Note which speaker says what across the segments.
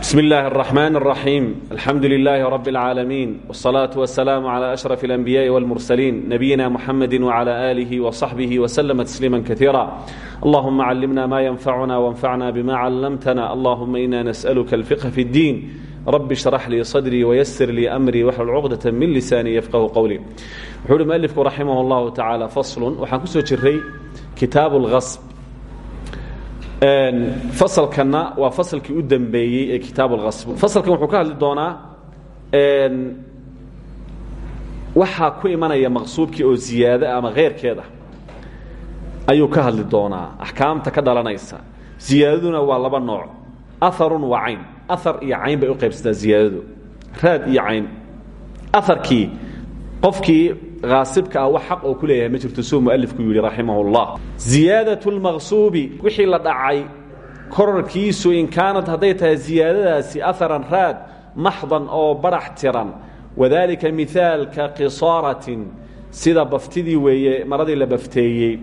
Speaker 1: بسم الله الرحمن الرحيم الحمد لله رب العالمين والصلاة والسلام على أشرف الأنبياء والمرسلين نبينا محمد وعلى آله وصحبه وسلم تسليما كثيرا اللهم علمنا ما ينفعنا وانفعنا بما علمتنا اللهم إنا نسألك الفقه في الدين رب اشرح لي صدري ويسر لي أمري واحلل عقدة من لساني يفقه قولي وحول المؤلف رحمه الله تعالى فصل وحان كسو جري كتاب الغصب fasalkanna waa fasalkii u dambeeyey ee kitaab اlkasb fasalkan wuxuu ka hadli doonaa waxaa ku imanaya maqsuubkii oo ziyaado ama keyrkeeda ayuu ka hadli doonaa. Axkaamta ka dhalanaysa. Ziyaadaduna waa laba nooc. Aharun waa cayn. Ahar iyo cayn bay u qaybsataa ziyaadadu. Raad iyo cayn. Aharkii qofkii aasibka ah wax xaq oo ku leeyahay ma jirto suu mualifku yidhi raximah اllah ziyaadaة اlmaqsuubi wixii la dhacay korarkiisu in kaanat hadday tahay ziyaadadaasi aharan raad maxdan oo barax tiran wadalika mihaalka qisaaratin sida baftidii weeye maradii la bafteeyey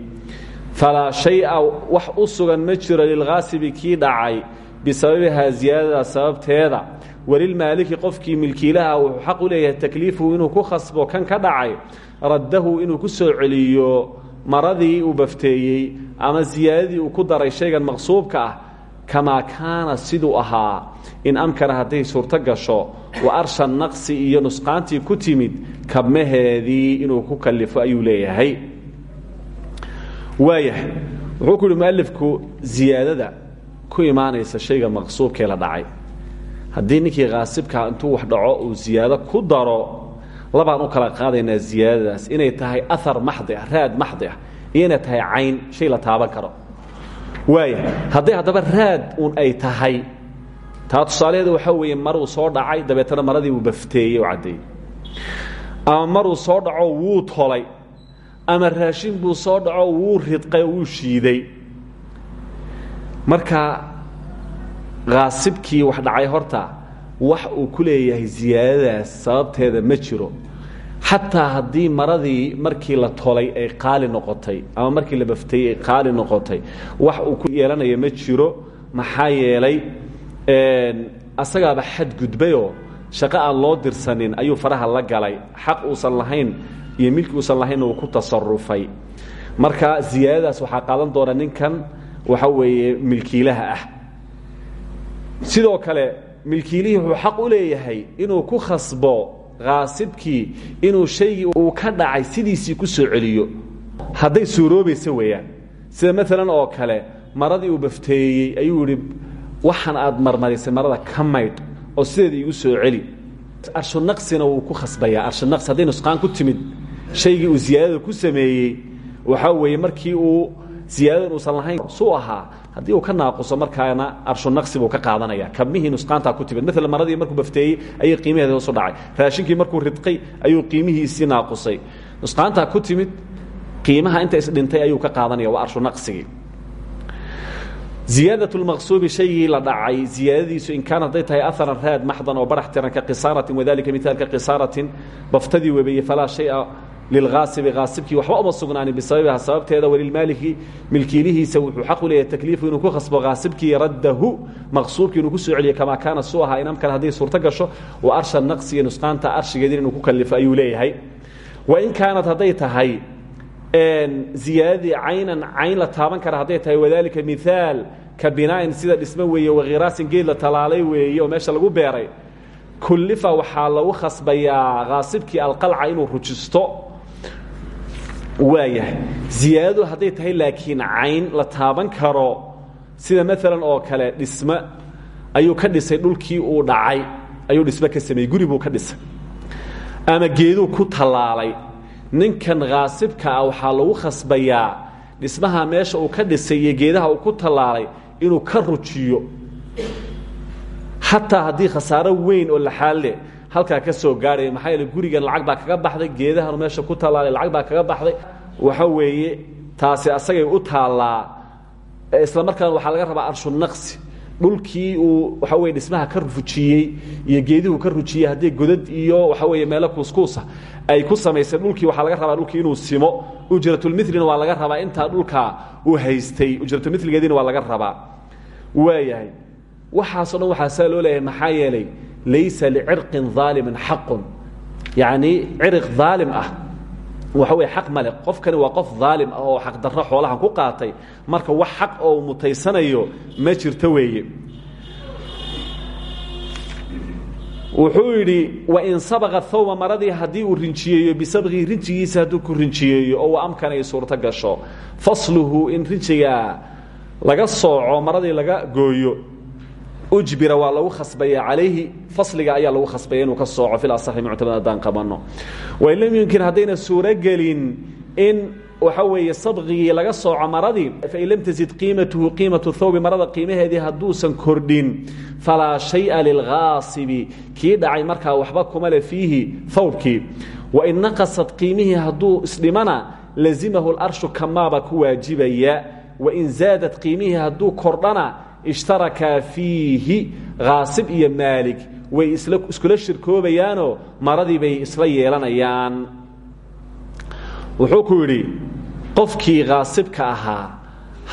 Speaker 1: falaa shaya wax u sugan ma jiro lilkhaasibi kii dhacay bisababihaa ziyaadada sababteeda walilmaaliki qofkii milkiilaha wuxuu xaq u leeyahay takliifuhu inuu ku khasbo kan ka dhacay raddahu inuu ku soo celiyo maradii uu bafteeyey ama ziyaadadii uu ku daray shaygan maqsuubka ah kamaa kaana siduu ahaa in amkana hadday suurto gasho wa arsha naqsi iyo nusqaantii ku timid kabmaheedii inuu ku kalifo ayuu leeyahay. Waayahay wuxuu ku yihi mualifku ziyaadada ku imaanaysa shayga maqsuubkee la dhacay. Haddii ninkii khaasibkaa intuu wax dhaco uu ziyaado ku daro labaan u kala qaadaynaa ziyaadadaas. Inay tahay ahar maxdi ah raad maxdi ah. Tahay cayn shay la taaban karo. Waaya hadday haddaba raad uun ay tahay taa tusaalaheeda waxaa weeye maruu soo dhacay dabeetana maradii uu bafteeyey oo caddeeyey ama maruu soo dhaco wuu tolay. Ama raashin buu soo dhaco wuu ridqay oo shiiday. Marka khaasibkii wax dhacay horta wax uu ku leeyahay ziyaadadaas sababteeda ma jiro. Xataa haddii maradii markii la tolay ay qaali noqotay ama markii la baftayey ay qaali noqotay wax uu ku yeelanaya ma jiro. Maxaa yeelay asagaaba xadgudbayoo shaqo aan loo dirsanin ayuu faraha la galay. Xaq uusan lahayn iyo milki uusan lahayn uu ku tasarufay marka ziyaadadaas waxaa qaadan doona ninkan waxa weeye milkiilaha ah. Sidoo kale milkiilihii wuxuu xaq u leeyahay inuu ku khasbo khaasibkii inuu shaygii uu ka dhacay sidiisii ku soo celiyo. Hadday suuroobaysa weeyaan. Sida maalan oo kale maradii uu bafteeyey ayuu yidhi waxaan aad marmarisay marada ka oo sideeda igu soo celi. Arshunaqsina wuu ku khasbayaa. Arshunaqsi hadday nusqaan ku timid shaygii uu ziyaadada ku sameeyey waxaa weeye markii uu ziyaadadan uusan lahayn suu ahaa haddii uu ka naaquso markaana arshunaqsi buu ka qaadanaya. Kabmihii nusqaantaa ku timid maalan maradii markuu bafteeyey ayay qiimaheeda hoosu dhacay. Raashinkii markuu ridqay ayuu qiimihiisii naaqusay. Nusqaantaa ku timid qiimaha inta isdhintay ayuu ka qaadanaya waa arshunaqsigii ziyaadaة اlmaqsuubi shaygii la dhacay ziyaadadiisu in kaan hadday tahay aharan raad maxdan oo barax tiran ka qisaaratin wadalika mihaalka qisaaratin baftadii webeeye falaa shaya lilhaasibi haasibkii waxba uma sugnaanin bisababiha sababteeda walilmaaliki milkiilihiisa wuxuu xaq u leeyahay takliifu inuu ku khasbo haasibkii raddahu maqsuubkii inuu ku soo celiyo kamaa kaana suu ahaa in amkan hadday suurto gasho wa arsha naqsi iyo nusqaanta arshigeedin inuu ku kalifo ayuu leeyahay wain kaanat hadday tahay ziyaadadii caynan cayn la taaban kara hadday tahay wadalika miaal ka binaain sida dhismo weeye wakhiraasin geed la talaalay weeye oo meesha lagu beeray kullifa waxaa lagu khasbayaa haasibkii alqalca inuu rujisto waayahay. Ziyaadadu hadday tahay laakiin cayn la taaban karo. Sida maalan oo kale dhismo ayuu ka dhisay dhulkii uu dhacay ayuu dhismo ka sameeyey guri buu ka dhisay. Ama geeduu ku tallaalay. Ninkan khaasibka ah waxaa lagu khasbayaa dhismaha meesha uu ka dhisay iyo geedaha uu ku tallaalay inuu ka rujiyo. Xataa haddii khasaaro weyn oo laxaalle halkaa ka soo gaadhaya maxaa yeele gurigan lacag baa kaga baxday geedahanu meesha ku tallaalay lacag baa kaga baxday. Waxa weeye taasi asagay u taallaa isla markaana waxaa laga rabaa arshunaqsi dhulkii uu waxa weye dhismaha ka rujiyey iyo geedihuu ka rujiyey haddii godad iyo waxa weeye meelo kuuskuusa ay ku samaysay dhulkii waxaa laga rabaa dhulkii inuu simo. Ujratulmilina waa laga rabaa intaa dhulkaa uu haystay. Ujratulmiligeediina waa laga rabaa. Waayahay waxaasoo dhan waxaa saa loo leeyahay maxaa yeelay laysa licirqin daalimin xaqun yacni ciriq daalim ah waxa weye xaq male qofkani waa qof daalim ah oo xaqdarro xoolahan ku qaatay marka wax xaq oo mutaysanayo ma jirto weeye wuxuu yidhi wain sabaqa thawba maradii haddii uu rinjiyeeyo bisabqii rinjigiisa hadduu ku rinjiyeeyo oo amkan ay suurto gasho fasluhu in rinjiga laga sooco maradii laga gooyo ujbira waa lagu khasbaya calayhi fasliga ayaa lagu khasbaya inuu ka sooco fil asaxi muctamad haddaan qabanno wain lam yumkin haddayna suurogelin in waxa weeye sabqigii laga sooco maradii fain lam tazid qiimatuhu qiimatu thawbi marada qiimaheedii hadduusan kordhin falaa shaya lilghaasibi kii dhacay markaa waxba kuma le fiihi thawbkii. Wain naqasad qiimihii hadduu isdhimana lazimahu larshu kamaaba ku waajibaya. Wain zaadad qiimihii hadduu kordhana ishtarakaa fiihi haasib iyo maalig way iskula shirkoobayaanoo maradii bay isla yeelanayaan. Wuxuu ku yidhi qofkii khaasibka ahaa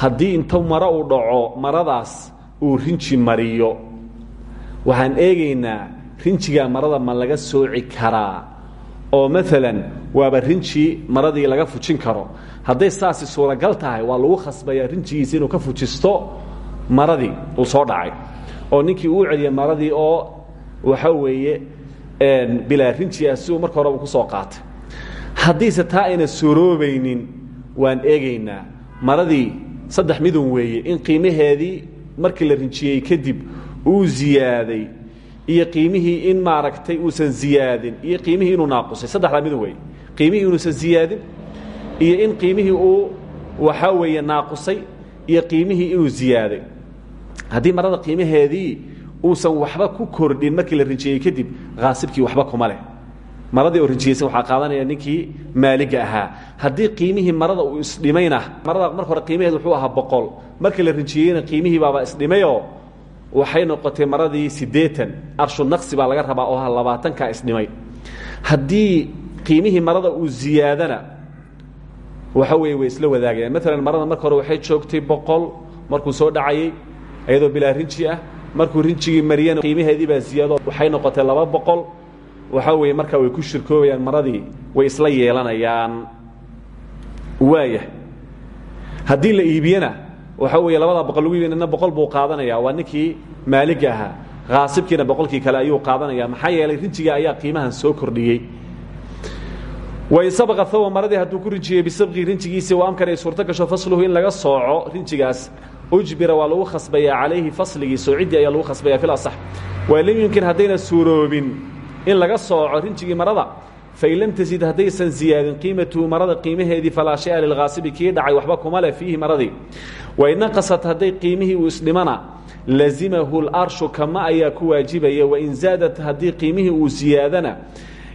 Speaker 1: haddii inta maro uu dhaco maradaas uu rinji mariyo. Waxaan eegaynaa rinjigaa marada ma laga sooci karaa oo maalan waaba rinji maradii laga fujin karo. Hadday saasi suuragal tahay waa lagu khasbayaa rinjigiisa inuu ka fujisto maradii uu soo dhacay. Oo ninkii uu celiya maradii oo waxa weeye bilaa rinji ah si uu marka horeba ku soo qaatay. Haddiise taa ayna suroobaynin waan eegaynaa. Maradii saddex midun weeye in qiimaheedii markii la rinjiyey kadib uu ziyaaday iyo qiimihii in maaragtay uusan ziyaadin iyo qiimihii inuu naaqusay. Saddexdaa midun weeye. Qiimihii inuusan ziyaadin iyo in qiimihii uu waxaa weeye naaqusay iyo qiimihii inuu ziyaaday haddii marada qiimaheedii uusan waxba ku kordhin markii la rinjiyey kadib haasibkii waxba kuma leh. Maradii oo rinjiyeysan waxaa qaadanaya ninkii maaliga ahaa. Haddii qiimihii marada uu isdhimayna marada marka hore qiimaheed wuxuu ahaa boqol. Markii la rinjiyeyna qiimihii baaba isdhimayoo waxay noqotay maradii siddeetan. Arshu naqsi baa laga rabaa oo labaatankaa isdhimay. Haddii qiimihii marada uu ziyaadana waxa weeye way isla wadaagayaan. Maalan marada marka hore waxay joogtay boqol markuu soo dhacayey iyadoo bilaa rinji ah markuu rinjigii mariyana qiimaheedii baa ziyaado waxay noqotay laba boqol. Waxaa weeye way ku shirkoobayaan maradii way isla yeelanayaan. Waaya haddii la iibiyena waxaa weeye labada boqol lagu iibiy nina boqol buu qaadanaya. Waa ninkii maaliga ahaa haasibkiina boqolkii kale ayuu qaadanaya. Maxaa yeelay rinjiga ayaa qiimahan soo kordhiyey. Wain sabaqa thawba maradii hadduu ku rinjiyey bisabqii rinjigiisii wa amkan ay gasho fasluhu in laga sooco rinjigaas ujbira waa lagu khasbayaa calayhi fasligii soociddii ayaa lagu khasbaya fil asax. Waa lam yumkin haddayna suuroobin in laga sooco rinjigii marada fain lam tasid haddaysan ziyaadin qiimatuhu marada qiimaheedii falaa shaya lilghaasibi kii dhacay waxba kuma leh fiihi maradii. Wain naqasat hadday qiimihii uu isdhimana lazimahu larshu kama ayaa ku waajibaya wain zaadat haddii qiimihii uu ziyaadana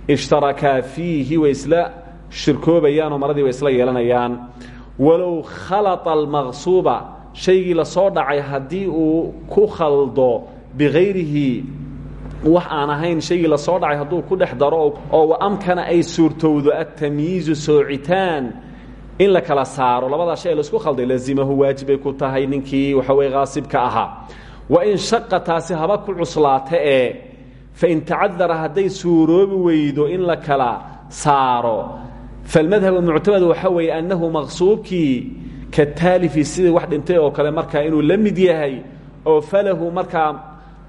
Speaker 1: ishtarakaa fiihi way isla shirkoobayaanoo maradii way isla yeelanayaan. Walow khalaa almaqsuuba shaygii la soo dhacay haddii uu ku khaldo bikayrihi wax aan ahayn shaygii la soo dhacay hadduu ku dhex daro oo amkana ay suurtowdo atamyiizu soocitaan in la kala saaro. Labadaa shay la isku khalday lazimahu waajibay ku tahay ninkii waxa weye haasibka ahaa. Wain shaqa taasi haba ku cuslaata ee fain tacadara hadday suuroobi weydo in la kala saaro. Falmadhab muctamad waxa weeye annahu maqsuubkii ka taalifi sidii wax dhintay oo kale markaa inuu la mid yahay oo falahu markaa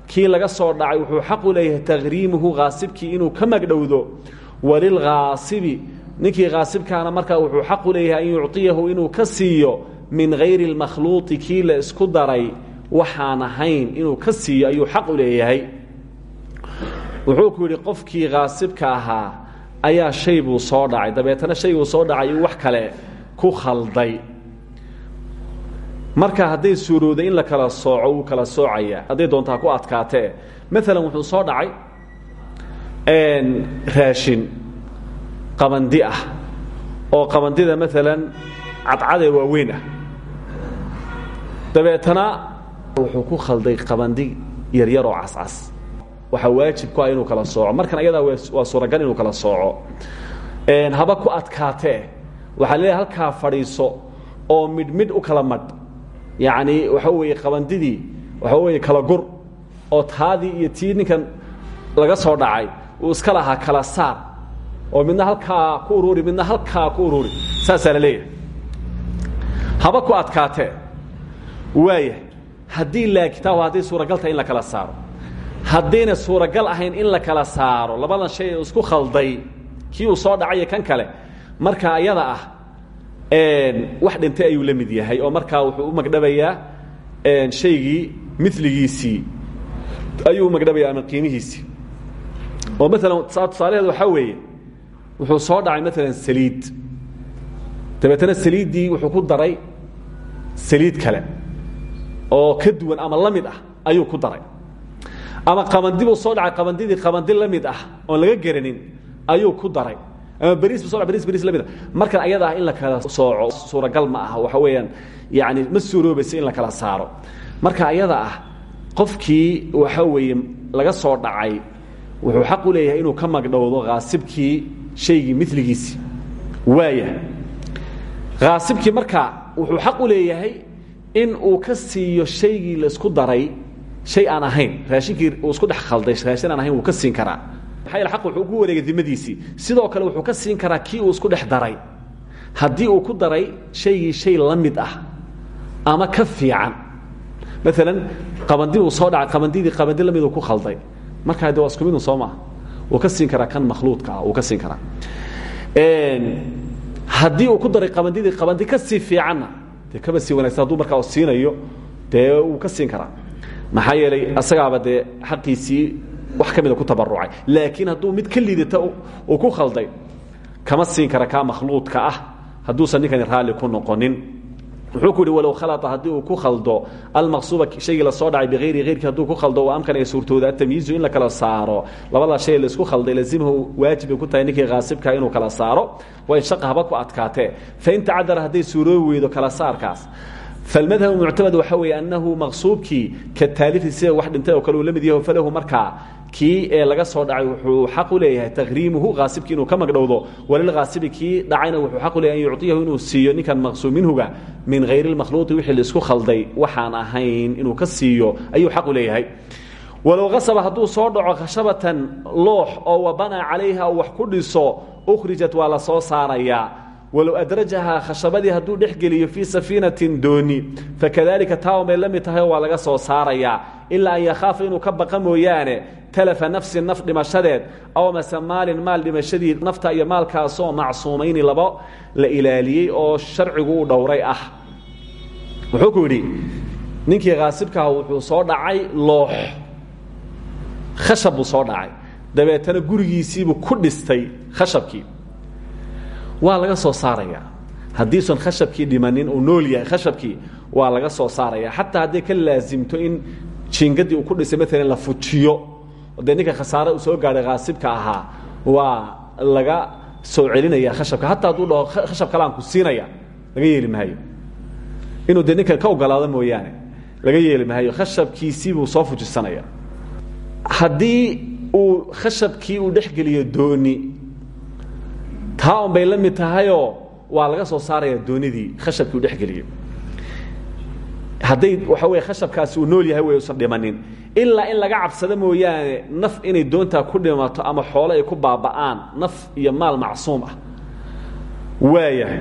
Speaker 1: kii laga soo dhacay wuxuu xaq u leeyahay takriimuhu haasibkii inuu ka magdhowdo walilghaasibi ninkii haasibkaana markaa wuxuu xaq u leeyahay an yucطiyahu inuu ka siiyo min hayri اlmakhluuطi kii la isku daray waxaan ahayn inuu ka siiyo ayuu xaq u leeyahay wuxuu ku yidhi qofkii haasibka ahaa ayaa shay buu soo dhacay dabeetana shayguu soo dhacay uu wax kale ku khalday marka hadday suurowday in la kala sooco wuu kala soocayaa hadday doontaa ku adkaatee maalan wuxuu soo dhacay raashin qabandi ah oo qabandida maalan cadcadee waaweyn ah. Dabeetana wuxuu ku khalday qabandi yaryar oo cascas. Waxaa waajib ku ah inuu kala sooco. Markan ayadaa waa suuragal inuu kala sooco. Haba ku adkaatee. Waxaa leeyahay halkaa fadhiiso oo midh midh u kala madh yacni waxa weeye qabandidii waxa weeye kala gur oo taadii iyo tii ninkan laga soo dhacay uu iska lahaa kala saar oo midna halkaa ku ururi midna halkaa ku ururi saasaa la leeyahay. Haba ku adkaatee? Waaya haddii laakitaab hadday suuragal tahay in la kala saaro. Haddayna suuragal ahayn in la kala saaro labadan shay ee isku khalday kii uu soo dhacay iyo kan kale marka ayada ah wax dhintay ayuu la mid yahay oo markaa wuxuu u magdhabayaa shaygii miligiisii ayuu u ama qiimihiisii. Oo maalan tusaalaheedu waxaa weeye wuxuu soo dhacay maalan saliid. Dabeetana saliiddii wuxuu ku daray saliid kale oo ka duwan ama la ah ayuu ku daray. Ama qabandi soo dhacay qabandidii qabandi la ah oon laga garanin ayuu ku daray ah markan ayada ah. In la kala sooco suuragal ma aha waxa weeyaan yani ma suuroobayso in la kala saaro. Marka ayada ah qofkii waxa weeye laga soo dhacay wuxuu xaq u leeyahay inuu ka magdhowdo haasibkii shaygii miligiisi waaya. Haasibkii marka wuxuu xaq u leeyahay in uu ka siiyo shaygii la isku daray shay aan ahayn. Raashinkii uu isku dhex khalday raashin aan ahayn wuu ka siin karaa aq wuxuu ku wareegay dimadiisii sidoo kale wuxuu ka siin karaa kii uu isku dhex daray. Haddii uu ku daray shaygii shay la mid ah ama ka fiican. Maalan qabandi uu soo dhacay qabandidii qabandi la miduu ku khalday. Markaa de waa isku midun soo maaha. Wuu ka siin karaa kan makhluudka ah wuu ka siin karaa. Haddii uu ku daray qabandidii qabandi ka sii fiicanna dee kaba sii wanagsan hadduu markaa siinayo dee wuu ka siin karaa. Maxaa yeelay asagaaba dee xaqiisii wax ka mida ku tabarucay laakiin hadduu mid ka liidata uu ku khalday kama siin kara kaa makhluudka ah hadduusan ninkani raalli ku noqonin. Wuxuu ku yidhi walow khalata haddii uu ku khaldo almaqsuuba shaygii la soo dhacay bihayri hayrkii hadduu ku khaldo wa amkan ay suurtooda atamyiizu in la kala saaro. Labadaa shay la isku khalday lazimahu waajib bay ku tahay ninkii haasibka inuu kala saaro. Waa in shaqa haba ku adkaatee. Fain tacadara hadday suuroobi weydo kala saarkaas falmadhabu muctamad waxa weeye annahu maqsuubkii ka taalifi sida wax dhintay oo kale uu la mid yaho falahu markaa kii ee laga soo dhacay wuxuu xaq u leeyahay takriimuhu haasibkii inuu ka magdhowdo walilhaasibi kii dhacayna wuxuu xaq u leeyahay an yucطiyahu inuu siiyo ninkan maqsuub minhuga min hayri اlmakhluuqi wixii la isku khalday waxaan ahayn inuu ka siiyo ayuu xaq u leeyahay walow kasaba hadduu soo dhaco khashabatan loox oo ku dhiso la soo saarayaa walow adrajahaa khashabadii hadduu dhex geliyo fii safiinatin dooni fakadalika taa bay la mid tahay waa laga soo saarayaa ilaa an yakhaafa inuu ka baqa mooyaane talafa nafsi naf dhimashadeed aw mase maalin maal dhimashadii nafta iyo maalkaasoo macsuumayni laba la ilaaliyey oo sharcigu u dhowray ah wuxuu ku yidhi ninkii khaasibkaah wuxuu soo dhacay loox khashab soo dhacay dabeetana gurigiisiibuu ku dhistay khashabkii waa laga soo saaraya. Haddiisan khashabkii dhimanin uu nool yahay khashabkii waa laga soo saaraya. Xataa hadday ka laasimto in jiingadii uu ku dhisay maalan la fujiyo dee khasaare uu soo gaadhay khaasibka ahaa waa laga soo celinaya khashabka. Hataa hadduu dhaho khashab kale aan ku siinaya laga yeeli maayo. Inuu dee ka ogolaado mooyaane laga yeeli maayo. Khashabkiisiibuu soo fujisanaya. Haddii uu khashabkii uu dhexgeliyo dooni taa un bay la mid tahayoo waa laga soo saaraya doonidii khashabkii u dhexgeliyo hadday waxa wey khashabkaasi uu nool yahay way usan dhimanin. Ilaa in laga cabsado mooyaane naf inay doontaa ku dhimato ama xoolo ay ku baaba'aan naf iyo maal macsuum ah. Waayahay.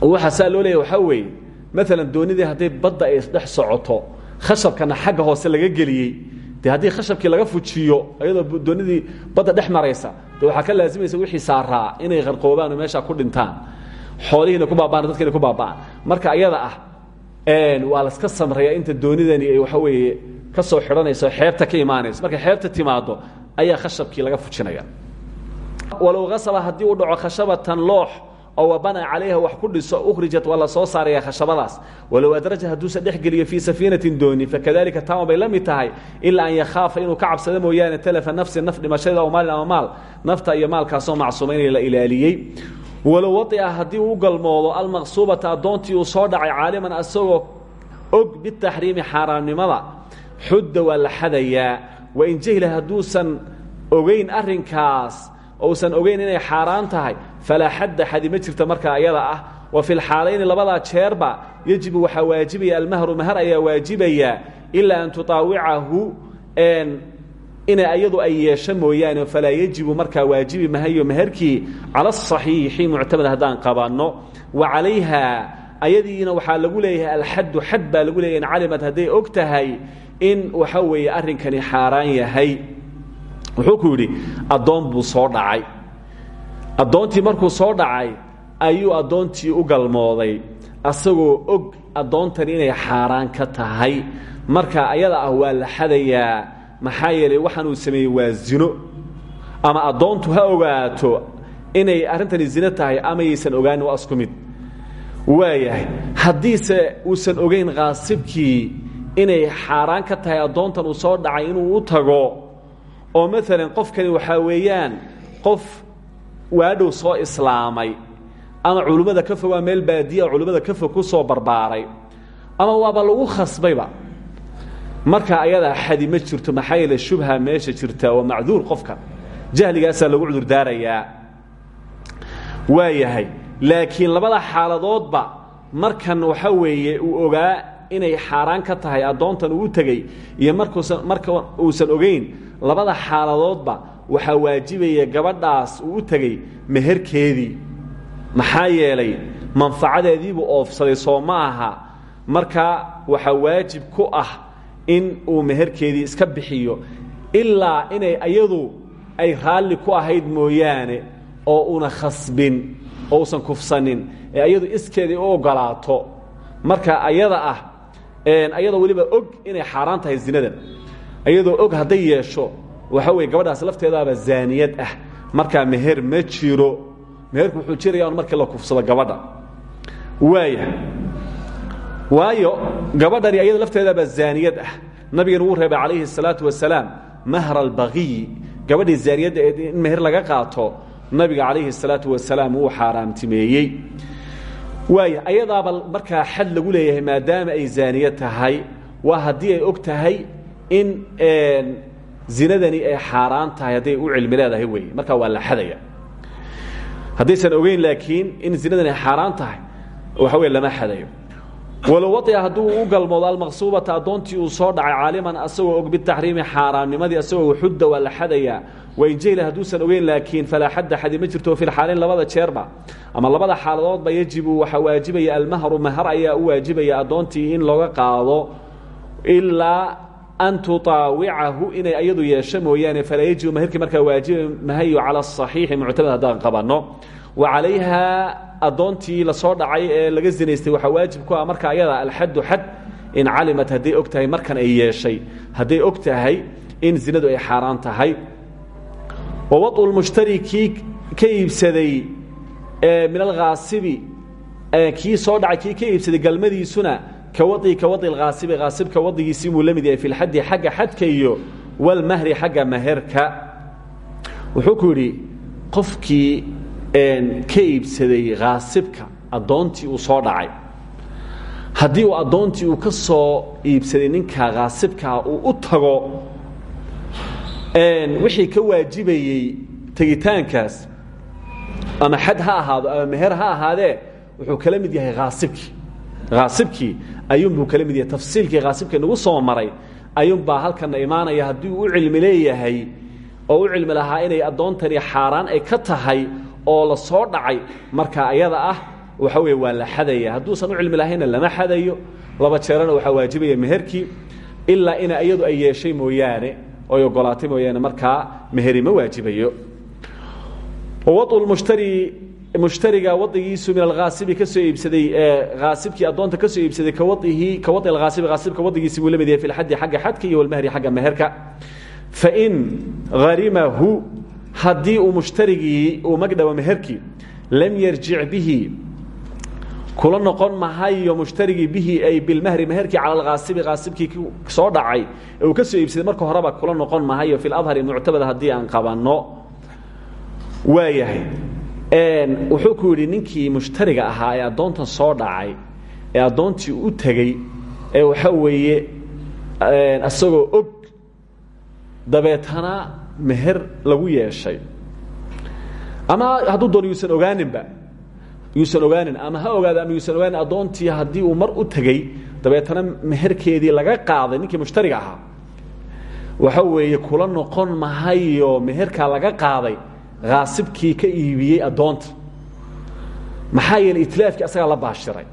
Speaker 1: Waxaa saa loo leeyahy waxaa weeye maalan doonidii hadday badda ay isdhex socoto khashabkana xagga hoose laga geliyey. Haddii khashabkii laga fujiyo iyadoo doonidii badda dhex maraysa de waxaa ka laazimaysa wixii saaraa inay qarqoobaan oo meeshaa ku dhintaan. Xoolihiina ku baabaan dadkiina ku baaba'an. Marka ayada ah waa laska samreeya inta doonidani ay waxa weeye ka soo xidhanayso xeebta ka imaanayso. Markay xeebta timaado ayaa khashabkii laga fujinaya. Walow kasaba haddii uu dhaco khashabatan loox oo wabana calayha wax ku dhiso ukhrijat waa la soo saaraya khashabadaas. Walow adraja hadduusa dhex geliyo fii safiinatin dooni fakadalika taama bay la tahay ilaa an yakhaafa inuu ka cabsado talafa nafsi naf dhimashadeeda aw maalin ama nafta iyo maalkaasoo macsuumaynaya la ilaaliyey. Walow waia haddii uu galmoodo almaqsuubata addoontii uu soo dhacay caaliman asagoo og bitaxriimi xaaraamnimada xudda waa la xadayaa. Wain jahila hadduusan ogayn arinkaas ousan ogeyn inay xaaraan falaa xadda xadi ma jirta markaa ayada ah wa fi lxaalayni labadaa jeerba yajibu waxaa waajibaya almahru mahar ayaa waajibaya ilaa an tutaawicahu inay ayadu ay yeesho mooyaane falaa yajibu markaa waajibi mahayo meherkii cala asaxiixi muctamad haddaan qabanno wa calayha ayadiina waxaa lagu leeyahay alxaddu xad baa lagu leeyahy in calimad hadday og tahay in waxa weeye arrinkani xaaraan yahay wuxuu ku yidhi addoon buu soo dhacay addoontii markuu soo dhacay ayuu addoontii u galmooday. Asagoo og addoontani inay xaaraan ka tahay. Marka ayada ah waa la xadayaa. Maxaa yeelay waxaan uu sameeyey waa zino. Ama addoontu ha ogaato inay arrintani zino tahay ama yaysan ogaanin waa isku mid. Waayahay haddiise uusan ogayn kaasibkii inay xaaraan ka tahay addoontan uu soo dhacay inuu u tago. Oo maalan qofkani waxaa weeyaan qof waadhow soo islaamay. Ama culummada ka fog meel baadiya culummada ka fog ku soo barbaaray. Ama waaba lagu khasbayba. Marka ayadaa xadi ma jirto maxaa yeele shubha meesha jirta waa macduur qofka. Jahligaasaa lagu cudurdaarayaa waa yahay laakiin labada xaaladoodba markan waxa weeye uu ogaa inay xaaraan ka tahay addoontan uu tegey iyo markuusan marka uusan ogeyn labada xaaladoodba waxaa waajibaya gabadhaas uu u tegey meherkeedii. Maxaa yeelay manfacadeediibuu oofsaday soo ma aha. Markaa waxaa waajib ku ah in uu meherkeedii iska bixiyo ilaa inay ayadu ay raalli ku ahayd mooyaane oo una khasbin oo usan kufsanin ee ayadu iskeedii u ogolaato marka ayada ah ayadoo weliba og inay xaaraan tahay zinadan ayadoo og hadday yeesho waxa weye gabadhaas lafteedaaba zaaniyad ah markaa meher ma jiro meherku wuxuu jiraya un markii la kufsado gabadha waaya waayo gabadhani ayada lafteedaaba zaaniyad ah nabigan wuu reebay calayhi الsalaatu wasalaam mahra albagiyi gabadhii zaaniyadda in meher laga qaato nabiga calayhi الsalaatu wasalaam wuu xaaraamtimeeyey waaya ayadaaba markaa xad lagu leeyahay maadaama ay zaaniye tahay waa haddii ay og tahay in zinadani ay xaaraan tahay hadday u cilmi leedahay wey markaa waa la xadaya. Haddaysan ogeyn laakiin in zinadani xaaraan tahay waxa wey lama xadayo. Walow waطica hadduu u galmoodo almaqsuubata addoontii uu soo dhacay caaliman asagoo og bitaxriimi xaaraamnimadii asagoo xudda waa la xadayaa wain jahla hadduusan ogeyn laakiin falaa xadda xadi ma jirto fi lxaalayn labada jeerba ama labada xaaladoodba yajibu waxaa waajibaya almahru mahar ayaa u waajibaya addoontii in looga qaado ilaa an tutaawicahu inay ayadu yeesho mooyaane falaa yajibu maherkii markaa waajiba mahayo cala asaxiixi muctamad haddaan qabanno. Wa calayha addoontii la soo dhacay ee laga zinaystay waxaa waajib ku ah marka ayada alxaddu xad in calimat hadday og tahay markan ay yeeshay. Hadday og tahay in zinadu ay xaaraan tahay. Wa waطu lmushtari kii ka iibsaday min alkhaasibi kii soo dhacay kii ka iibsaday galmadiisuna wai ka wai aasib aaibka wadigiisii buu la mid yahay filxadi xagga xadka iyo walmahri xagga maherka. Wuxuu ku yidhi qofkii ka iibsaday aasibka addoontii uu soo dhacay. Haddii uu addoontii uu ka soo iibsaday ninka kaasibkaa uu u tago wixii ka waajibayey tegitaankaas ama xad ha ahaado ama meher ha ahaadee wuxuu kala mid yahay kaasibkii khaasibkii ayuunbuu kala mid yahay. Tafsiilkii khaasibka nagu soo maray ayuunbaa halkana imaanaya haddii uu cilmi leeyahay oo u cilmi lahaa inay addoontani xaaraan ay ka tahay oo la soo dhacay marka ayada ah waxa wey waa la xadaya. Hadduusan u cilmi lahayna lama xadayo. Laba jeerana waxaa waajibaya meherkii ilaa ina iyadu ay yeeshay mooyaane oy ogolaatay mooyaane markaa meheri ma waajibayo. Waطu mushtari mushtariga wadigiisu min alkhaasibi ka soo iibsaday khaasibkii addoonta ka soo iibsaday kawaihi ka wai alkhaasibi khaasibka wadigiisi buu la mid yahay fi lxaddi xagga xadka iyo walmahri xagga meherka. Fain harimahu haddii uu mushtarigii uu magdhawo meherkii lam yarjic bihi kula noqon mahayo mushtarigii bihi ay bilmahri meherkii cala alkhaasibi khaasibkii soo dhacay ee uu ka soo iibsaday marka horeba kula noqon mahayo fi ladhari muctabada haddii aan qabanno. Waayahay wuxuu ku yidhi ninkii mushtariga ahaa ee addoontan soo dhacay ee addoontii u tegey ee waxa weeye isagoo og dabeetana meher lagu yeeshay. Ama hadduu doono ogaaninba yuusan ogaanin ama ha ogaada ama yuusan ogaanin addoontii haddii uu mar u tegey dabeetana meherkeedii laga qaaday ninkii mushtariga ahaa waxa weeye kula noqon mahayo meherkaa laga qaaday haasibkii ka iibiyey addoonta. Maxaa yeeley itlaafkii asagaa la baashiray.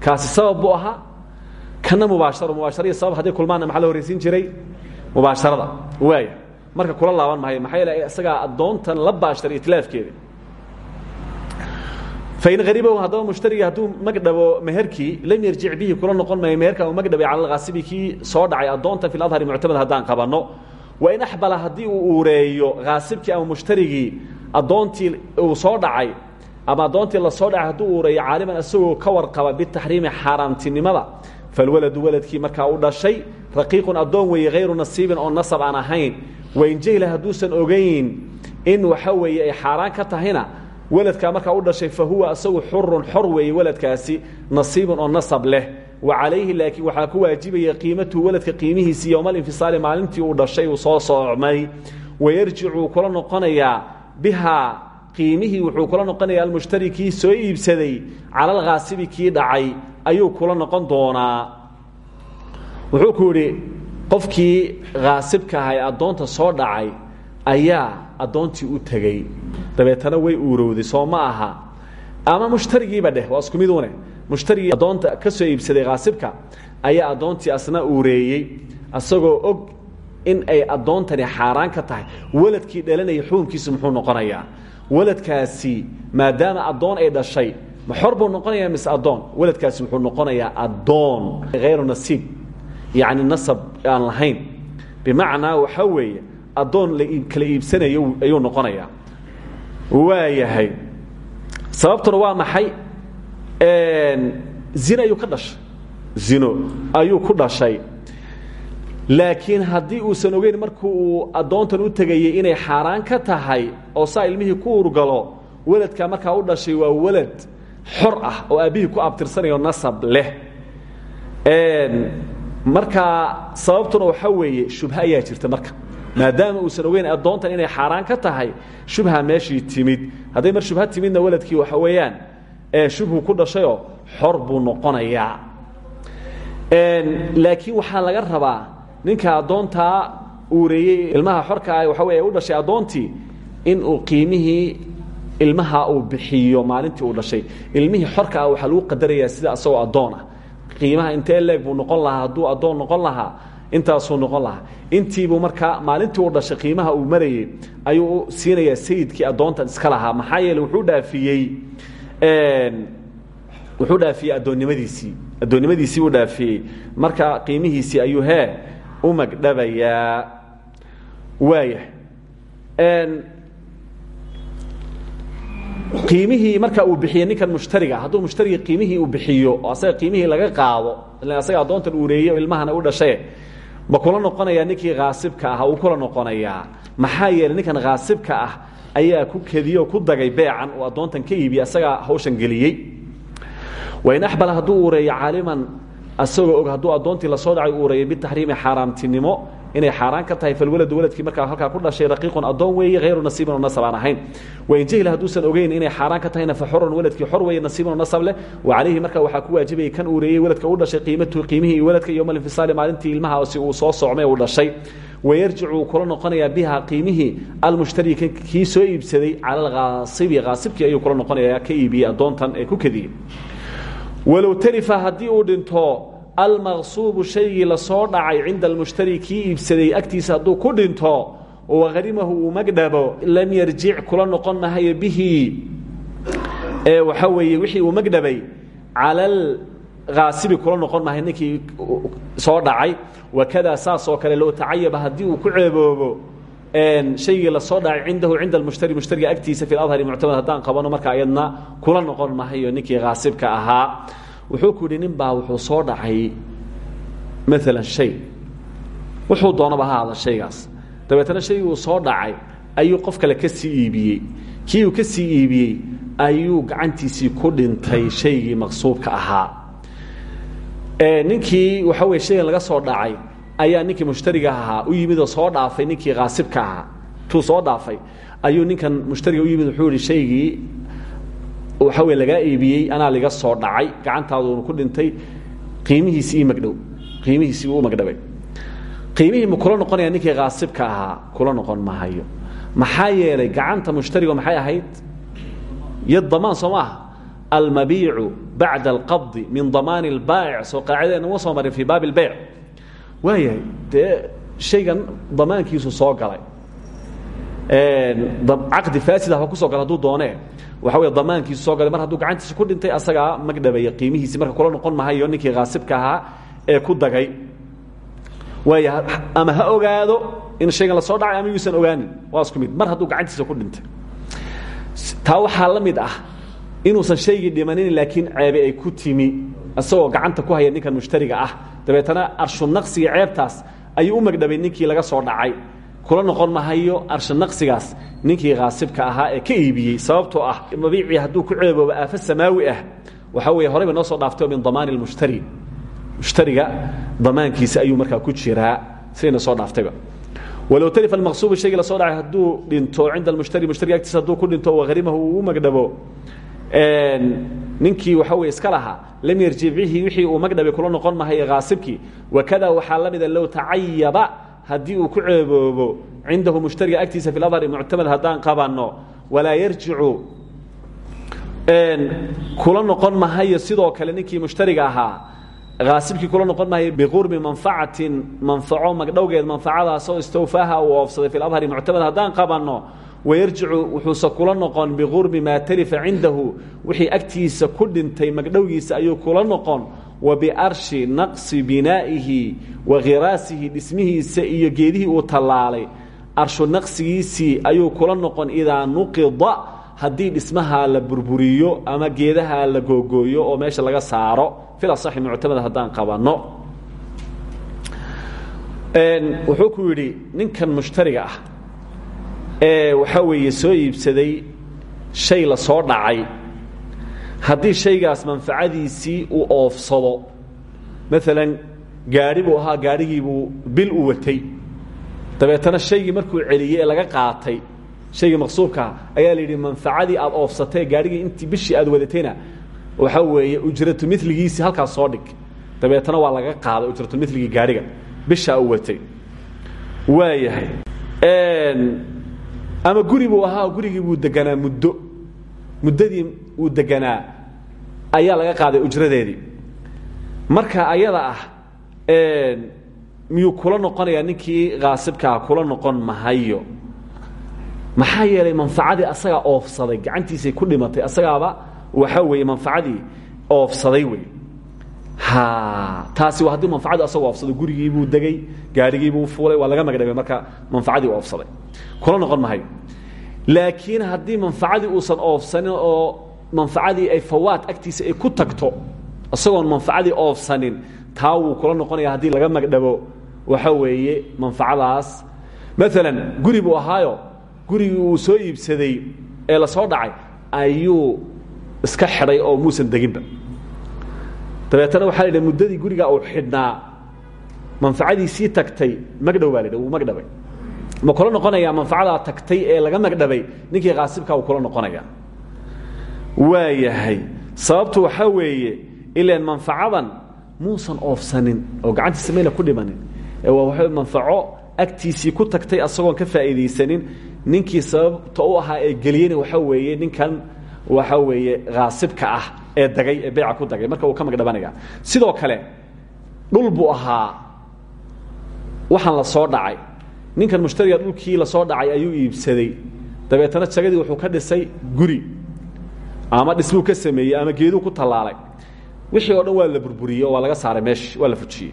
Speaker 1: Kaasi sabab buu ahaa kana mubaasharo mubaasharaiyo sabab hadday kulmaanna maxaa la horraysiin jiray? Mubaasharada. Waaya marka kula laaban mahayo maxaa yeele isagaa addoontan la baashiray itlaafkeeda. Fain haribahu haddaba mushtarigii hadduu magdhabo meherkii lam yarjic bihi kula noqon maayo meherka uu magdhabay cala alkhaasibi kii soo dhacay addoontan fi ladhari muctamad haddaan qabanno wain axbala haddii uu uureeyo khaasibkii ama mushtarigii addoontii uu soo dhacay ama addoontii la soo dhacay hadduu uureeyo caaliman isagoo ka warqaba bitaxriimi xaaraamtinimada falwaladu waladkii markaa u dhashay raqiiqun addoon weeye hayru nasiibin oo nasab aan ahayn. Wain jahla hadduusan ogayn in waxa weeye ay xaaraan ka tahayna waladkaa markaa u dhashay fa huwa isagu xurun xor waladkaasi nasiibun oo nasab leh wa calayhi laakiin waxaa ku waajibaya qiimatuhu waladka qiimihiisii yowmalinfisaali maalintii uu dhashay uu soo soocmay. Wayarjic wuu kula noqonayaa bihaa qiimihii wuxuu kula noqonayaa almushtari kii soo iibsaday cala alkhaasibi kii dhacay ayuu kula noqon doonaa. Wuxuu ku yidhi qofkii khaasibka aha ee addoonta soo dhacay ayaa addoontii u tegey dabeetana way uurowday soo ma aha. Ama mushtarigiiba dheh waa isku mushtarigii addoonta ka soo iibsaday khaasibka ayaa addoontii asna uureeyey asagoo og in ay addoontani xaaraan ka tahay. Waladkii dhalanaya xukunkiisu muxuu noqonayaa? Waladkaasi maadaama addoon ay dhashay ma xor buu noqonayaa mise addoon? Waladkaasi wuxuu noqonayaa addoon hayru nasiib yacni nasab aan lahayn. Bimacnaa waxaa weeye addoon la kala iibsanayo ayuu noqonayaa. Waa yahay sababtuna waa maxay zino ayuu ka dhashay. Zino. Ayuu ku dhashay. Laakiin haddii uusan ogeyn markuu uu addoontan u tegayey inay xaaraan ka tahay oo saa ilmihii ku urgalo waladkaa markaa u dhashay waa walad xor ah oo aabbihii ku abtirsanayo nasab leh. Markaa sababtuna waxaa weeye shubha ayaa jirta marka. Maadaama uusan ogeyn addoontan inay xaaraan ka tahay shubha meeshii timid. Hadday mar shubha timidna waladkii waxa weeyaan shubhu ku dhashayoo xor buu noqonayaa. Laakiin waxaa laga rabaa ninka addoontaa uureeyey ilmaha xorka ah waxa wey u dhashay addoontii in uu qiimihii ilmaha uu bixiyo maalintii uu dhashay. Ilmihii xorka ah lagu qadarayaa sida asagoo addoon ah. Qiimaha intee leeg buu noqon lahaa? Hadduu addoon noqon lahaa intaasuu noqon lahaa. Intiibuu markaa maalintii uu dhashay qiimaha uu marayey ayuu siinayaa sayidkii addoontan iska lahaa. Maxaa yeele wuxuu dhaafiyey wuxuu dhaafiyey addoonnimadiisii. Addoonnimadiisii uu dhaafiyey. Marka qiimihiisii ayuu hee u magdhabayaa waaya qiimihii marka uu bixiyey ninkan mushtariga hadduu mushtariga qiimihii uu bixiyo oo asaga qiimihii laga qaado ila asaga addoontan uureeye o ilmahana u dhashae ma kula noqonayaa ninkii khaasibka ah uu kula noqonayaa. Maxaa yeeley ninkan khaasibka ah ayaa ku kediyo ku dagay beecan oo addoontan ka iibiya asagaa hawshan geliyey. Wain axbala hadduu uureeyo caaliman asagoo og hadduu addoontii la soo dhacay uureeyo bitaxriimi xaaraamtinimo inay xaaraan ka tahay falwaladu waladkii markaa halkaa ku dhashay raqiiqun addoon weeye hayru nasiibin oo nasab aan ahayn. Wain jahila hadduusan ogeyn inay xaaraan ka tahayna fa xorun waladkii xor weeye nasiibin oo nasab leh. Wa calayhi markaa waxaa ku waajibayay kan uureeyey waladka u dhashay qiimatuhu qiimihii waladka yowma alinfisaali maalintii ilmahaasi uu soo socmay uu dhashay wayarjicu wuu kula noqonayaa biha qiimihii almushtari kii soo iibsaday cala alkhaasibi khaasibkii ayuu kula noqonayaa ka iibiyey addoontan ee ku kadiyey walow talifa haddii uu dhinto almaqsuubu shaygii la soo dhacay cinda almushtari kii iibsaday agtiisa hadduu ku dhinto waharimahu uu magdhabo lam yarjic kula noqon mahayo bihi ee waxa weeye wixii uu magdhabay cala alkhaasibi kula noqon mahayo ninkii soo dhacay. Wakadaa saas oo kale loo tacayaba haddii uu ku ceeboobo shaygii la soo dhacay cindahu cinda almushtari mushtariga agtiisa fi adhari muctamad haddaan qabano marka ayadna kula noqon mahayo ninkii khaasibka ahaa. Wuxuu ku yidhi nin baa wuxuu soo dhacay maalan shay. Wuxuu doonaba ha shaygaas. Dabeetana shaygii uu soo dhacay ayuu qof kale ka sii iibiyey. Kii uu ka sii iibiyey ayuu gacantiisii ku dhintay shaygii maqsuubka ahaa ninkii waxa weye shaygan laga soo dhacay ayaa ninkii mushtariga ahaa u yimid oo soo dhaafay ninkii khaasibka ahaa. Tuu soo dhaafay. Ayuu ninkan mushtariga u yimid wuxuu ihi waxa wey lagaa iibiyey anaa liga soo dhacay. Gacantaaduuna ku dhintay qiimihiisii ii magdhow. Qiimihiisii u magdhabay. Qiimihii ma kula noqonaya ninkii kaasibka ahaa. Kula noqon mahayo maxaa yeelay gacanta mushtariga maxay ahayd? Iyo damaan soo almabiicu bacda alqabdi min damaani اlbaa'ic soo qaacidadeena uma soo marin fii baabi اlbayc waayahay dee shaygan damaankiisu soo galay. Caqdi faasid ah ku soo gala haduu doonee. Waxa wey damaankiisu soo galay mar hadduu gacantiisa ku dhintay asagaa magdhabaya qiimihiisii marka kula noqon mahayo ninkii kaasibka ahaa ee ku dagay. Waaya ama ha ogaado in shaygan la soo dhacay ama yuusan ogaanin waa isku mar hadduu gacantiisa ku dhintay. Taa waxaa la ah inuusan shaygii dhimanin laakiin ceebe ay ku timi. Isagoo gacanta ku haya ninkan mushtariga ah. Dabeetana arshunaqsiga ceebtaas ayuu u magdhabay ninkii laga soo dhacay. Kula noqon mahayo arshunaqsigaas ninkii kaasibka ahaa ee ka iibiyey sababtoo ah mabiicii hadduu ku ceebooba aafo samaawi ah. Waxaa weeye horey noo soo dhaaftay min damaani lmushtari mushtariga damaankiisa ayuu markaa ku jiraa. Sidayna soo dhaaftayba walow talifa almaqsuubu shaygii la soo dhacay hadduu dhinto cinda almushtari mushtariga agtiisa hadduu ku dhinto waharimahu uu u magdhabo ninkii waxa wey iska lahaa lam yarjic bihi wixii uu magdhabay kula noqon mahay kaasibkii wakada waxaa la mida low tacayaba uu ku ceeboobo cindahu mushtariga agtiisa fi adhari muctamad haddaan qabanno walaa yarjicu kula noqon mahayo sidoo kale ninkii mushtariga ahaa kaasibkii kula noqon mahayo biqurbi manfacatin manfaco magdhowgeed manfacadaasoo istawfaaha uu oofsaday fi adhari muctamad haddaan qabanno wayarjicu wuxuuse kula noqon biqurbi maa talifa cindahu wixii agtiisa ku dhintay magdhowgiisa ayuu kula noqon wa biarshi naqsi binaa'ihi wa khiraasihi dhismihiisa iyo geedihii uu tallaalay arshu naqsigiisii ayuu kula noqon idaa nuqida haddii dhismaha la burburiyo ama geedaha la googooyo oo meesha laga saaro fil asaxi muctamada haddaan qabanno wuxuu ku yidhi ninkan mushtariga ah ee waxaa weeye soo iibsaday shay la soo dhacay. Haddii shaygaas manfacadiisii uu oofsado maalan gaadhi buu ahaa gaadhigiibuu bil u watay. Dabeetana shaygii markuu celiyey laga qaatay shaygii maqsuubkaa ayaa la yidhi aad oofsatay gaadhigii intii bishii aad wadatayna waxaa weeye ujratu miligiisii halkaas soo dhig. Dabeetana waa laga qaaday ujratu miligii gaadhiga bishaa u watay. Waayahay ama guri buu ahaa gurigii buu deganaa muddo. Muddadii uu deganaa ayaa laga qaaday ujradeedii. Marka ayada ah miyuu kula noqonayaa? Ninkii kaasibkaa kula noqon mahayo. Maxaa yeelay manfacadii asagaa oofsaday gacantiisay ku dhimatay asagaaba waxaa weeye manfacadii oofsaday wey taasi waa haddii manfacadii asagoo oofsaday gurigiibuu degay gaadhigiibuu fuulay waa laga magdhabay marka manfacadii oofsaday kula noqon mahayo laakiin haddii manfacadii uusan oofsanin oo manfacadii ay fawaad agtiisa ay ku tagto isagoon manfacadii oofsanin taa wuu kula noqonaya haddii laga magdhabo. Waxa weeye manfacadaas maalan guri buu ahaayo gurigii uu soo iibsaday ee la soo dhacay ayuu iska xidhay oo muusan deginba dabeetana waxaa la muddadii gurigaa uu xidhnaa manfacadiisii tagtay magdhow baa la yidhi wuu magdhabay. Ma kula noqonayaa manfacadaa tagtay ee laga magdhabay ninkii kaasibkaa uu kula noqonaya waa yahay sababtu waxaa weeye ilaan manfacadan muusan oofsanin oo gacantiisa mayna ku dhimanin ee waa waa manfaco agtiisii ku tagtay asagoon ka faa'iidaysanin ninkii sababta u ahaa ee geliyena waxaa weeye ninkan waxaa weeye kaasibka ah ee dagay ee beyca ku dagay. Marka uu ka magdhabanaya sidoo kale dhul buu ahaa waxaan la soo dhacay. Ninkan mushtariga dhulkii la soo dhacay ayuu iibsaday. Dabeetana jagadii wuxuu ka dhisay guri. Ama dhismuu ka sameeyey ama geeduu ku tallaalay. Wixii oo dhan waa la burburiyey waa laga saaray meesh waa la fujiyey.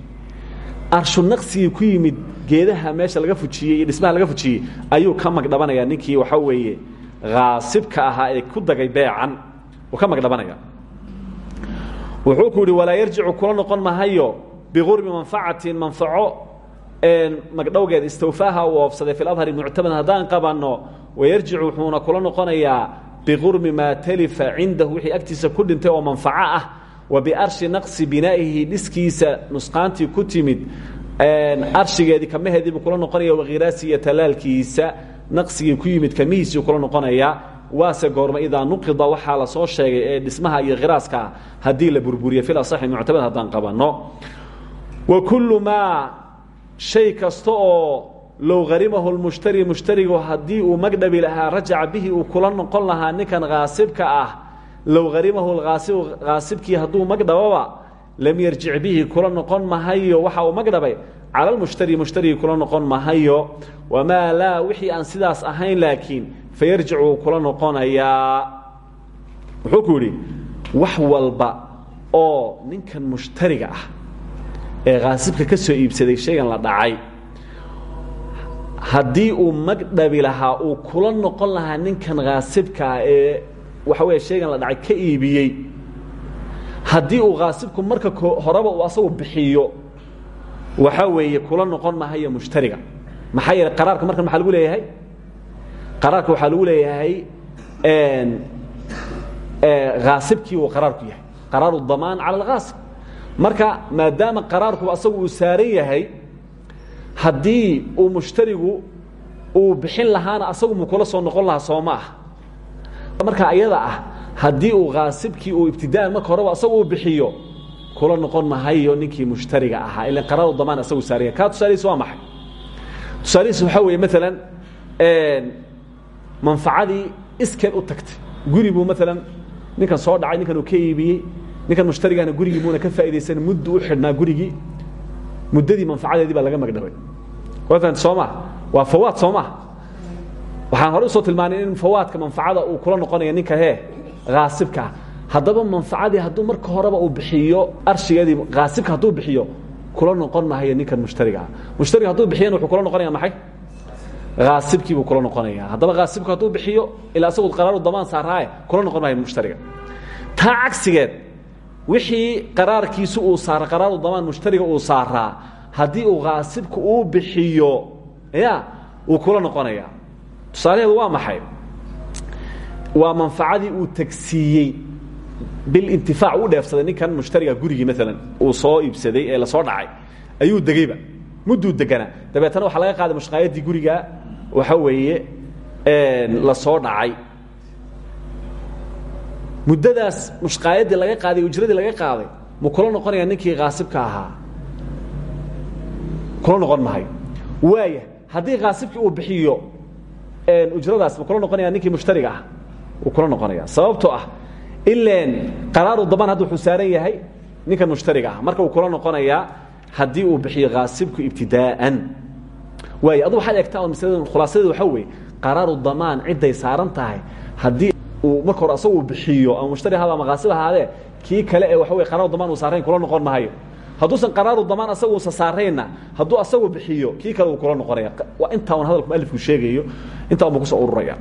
Speaker 1: Arshu naqsigii ku yimid geedaha meesha laga fujiyey iyo dhismaha laga fujiyey ayuu ka magdhabanayaa ninkii waxaa weeye kaasibka ahaa ee ku dagay beecan uu ka magdhabanaya. Wuxuu ku yidhi walaa kula noqon mahayo biqurbi manfacatin manfaco magdhowgeed istawfaaha uu oofsaday fi adhari muctamad haddaan qabanno wayarjicu wuxuuna kula noqonayaa biqurbi maa talifa cindahu wixii agtiisa ku dhintay oo manfaco ah wa biarshi naqsi binaa'ihi dhiskiisa nusqaantii ku timid. Arshigeedii kamaheediibuu kula noqonaya wakhiraasi iyo talaalkiisa naqsigii ku yimid kamihiisii kula noqonayaa waase goorma idaa nuqida waxaa la soo sheegay ee dhismaha iyo khiraaska haddii la burburiyo fil asaxi muctamad haddaan qabanno. Wa kullu maa shay kasta oo low harimahu lmushtari mushtarigu haddii uu magdhabi lahaa rajaca bihi uu kula noqon lahaa ninkan haasibka ah low harimahu aasibu haasibkii hadduu magdhababa lam yarjic bihi kula noqon mahayo waxa uu magdhabay cala lmushtari mushtarigii kula noqon mahayo. Wamaa laa wixii aan sidaas ahayn laakiin fayarjic kula noqonayaa wuxuu ku yidhi wax walba oo ninkan mushtariga ah ee haasibka ka soo iibsaday shaygan la dhacay haddii uu magdhabi lahaa uu kula noqon lahaa ninkan haasibkaa ee waxa weya shaygan la dhacay ka iibiyey. Haddii uu haasibku marka horeba uu asagu bixiyo waxaa weeye kula noqon mahayo mushtariga. Maxaa yeele qaraarka markan maxaa lagu leeyahay? Qaraarka waxaa lagu leeyahay haasibkii uu qaraarku yahay. Qaraaru damaan cala alhaasib marka maadaama qaraarku asagu uu saaran yahay haddii uu mushtarigu uu bixin lahaana asagu mu kula soo noqon lahaa soo ma ah. Marka ayada ah haddii uu haasibkii uu ibtidaan marka horeba asagu bixiyo kula noqon mahayo ninkii mushtariga ahaa. Ilan qaraaru damaan asagu saaran yahay kaa tusaalihiis waa maxay? Tusaalihiis waxaa weeye maalan manfacadii iskeed u tagtay. Guri buu maalan ninkan soo dhacay ninkan uu ka iibiyey ninkan mushtarigana gurigii buuna ka faa'idaysan muddu u xidhnaa gurigii. Muddadii manfacadeedii baa laga magdhabay. Waatan soo maa waa fawaad soo maa waxaan hore u soo tilmaanay in fawaadka manfacada uu kula noqonaya ninka hee haasibkaa haddaba manfacadii hadduu marka horeba uu bixiyo arshigeedii haasibka hadduu bixiyo kula noqon mahayo ninkan mushtarigaa mushtariga hadduu bixiyana wuxuu kula noqonaya maxay? Haasibkii buu kula noqonaya haddaba haasibku hadduu bixiyo ilaa isagu qaraaru damaan saaraaye kula noqon mahayo mushtariga. Taa cagsigeed wixii qaraarkiisu uu saara qaraaru damaan mushtariga uu saaraa haddii uu haasibku uu bixiyo ya wuu kula noqonaya tusaalaheedu waa maxay? Waa manfacadii uu tagsiiyey bilintifaac u dheefsaday ninkan mushtariga gurigii maalan uu soo iibsaday ee la soo dhacay ayuu degeyba mudduu deganaa dabeetana waxaa laga qaaday mushqaayaddii guriga waxa weeye la soo dhacay muddadaas mushqaayaddii laga qaaday ujradii laga qaaday mu kula noqonaya ninkii haasibka ahaa kula noqon mahayo waaya haddii haasibkii uu bixiyo ujradaas ma kula noqonaya ninkii mushtariga ah wuu kula noqonaya sababtoo ah ilen qaraaru damaan hadda wuxuu saaran yahay ninkan mushtariga ah. Marka uu kula noqonayaa haddii uu bixiyo haasibku ibtidaa'an waay adu waxaad egtaa on maslada khulaasadeedu waxaa weeye qaraaru damaan cidday saaran tahay. Haddii uu marka hore asagu bixiyo ama mushtari ahaado ama haasib ahaadee kii kale ee waxa wey qaraaru damaan uu saarayn kula noqon mahayo hadduusan qaraaru damaan asagu usa saaraynna hadduu asagu bixiyo kii kale uu kula noqonaya waa intaa un hadalku mualifku sheegayo intaa unba ku soo ururaya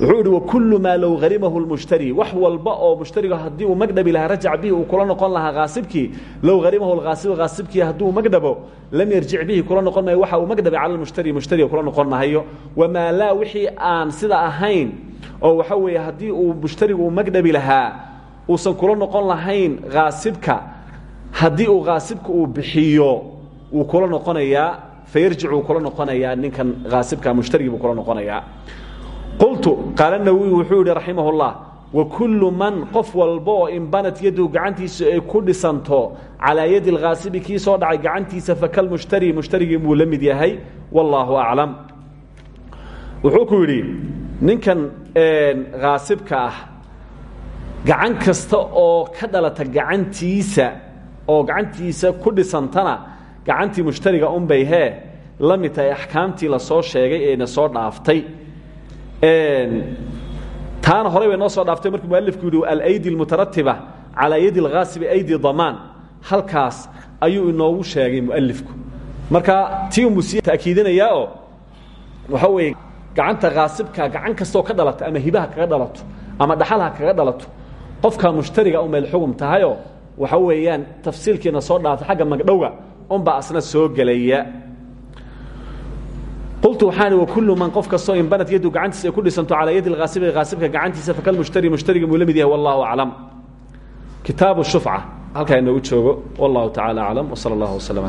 Speaker 1: wuxuu yidhi wakullu maa low harimahu lmushtari wax walba oo mushtariga haddii uu magdhabi lahaa rajac bihi uu kula noqon lahaa haasibkii low harimahu lhaasib haasibkii hadduu magdhabo lam yarjic bihi kula noqon maayo. Waxa uu magdhabay cala lmushtari mushtariga kula noqon mahayo wamaa laa wixii aan sida ahayn oo waxa weeye haddii uu mushtarigu uu magdhabi lahaa uusan kula noqon lahayn haasibka haddii uu haasibka uu bixiyo wuu kula noqonayaa fayarjic kula noqonayaa ninkan haasibka mushtarigii buu kula noqonayaa. Qultu qaala nawowi wuxuu yidhi raximah اllah wakullu man qof walba oo imbanat yaddu gacantiisa ay ku dhisanto calaa yadi اlhaasibi kii soo dhacay gacantiisa fakalmushtari mushtarigii buu la mid yahay wallaahu aclam. Wuxuu ku yidhi ninkan haasibka ah gacan kasta oo ka dhalata gacantiisa oo gacantiisa ku dhisantana gacantii mushtariga unbay hee la mid tahay axkaamtii sheegay eena soo dhaaftay. Taana horey bay noo soo dhaaftay markuu mualifku yidhi alaydi almutaratiba calaa yadi alghaasibi aydi damaan. Halkaas ayuu inoogu sheegay mualifku marka tii unbuu sii oo waxa weeye gacanta haasibka gacan kastaoo ka dhalato ama hibaha kaga dhalato ama dhaxalha kaga dhalato qofka mushtariga u meel xugum tahayoo waxa weeyaan tafsiilkiina soo dhaaftay xagga magdhowga unbaa asna soo gelaya. Qultu waxaan wakullu man qof kastoo inbanat yaddu gacantiisa ay ku dhisanto calaa yadi lhaasibi haasibka gacantiisa fakalmushtari mushtariga muu la mid wallahu aclam. Kitaabu shufca halkaa inoogu joogo wallahu tacala aclam wsala allah wslam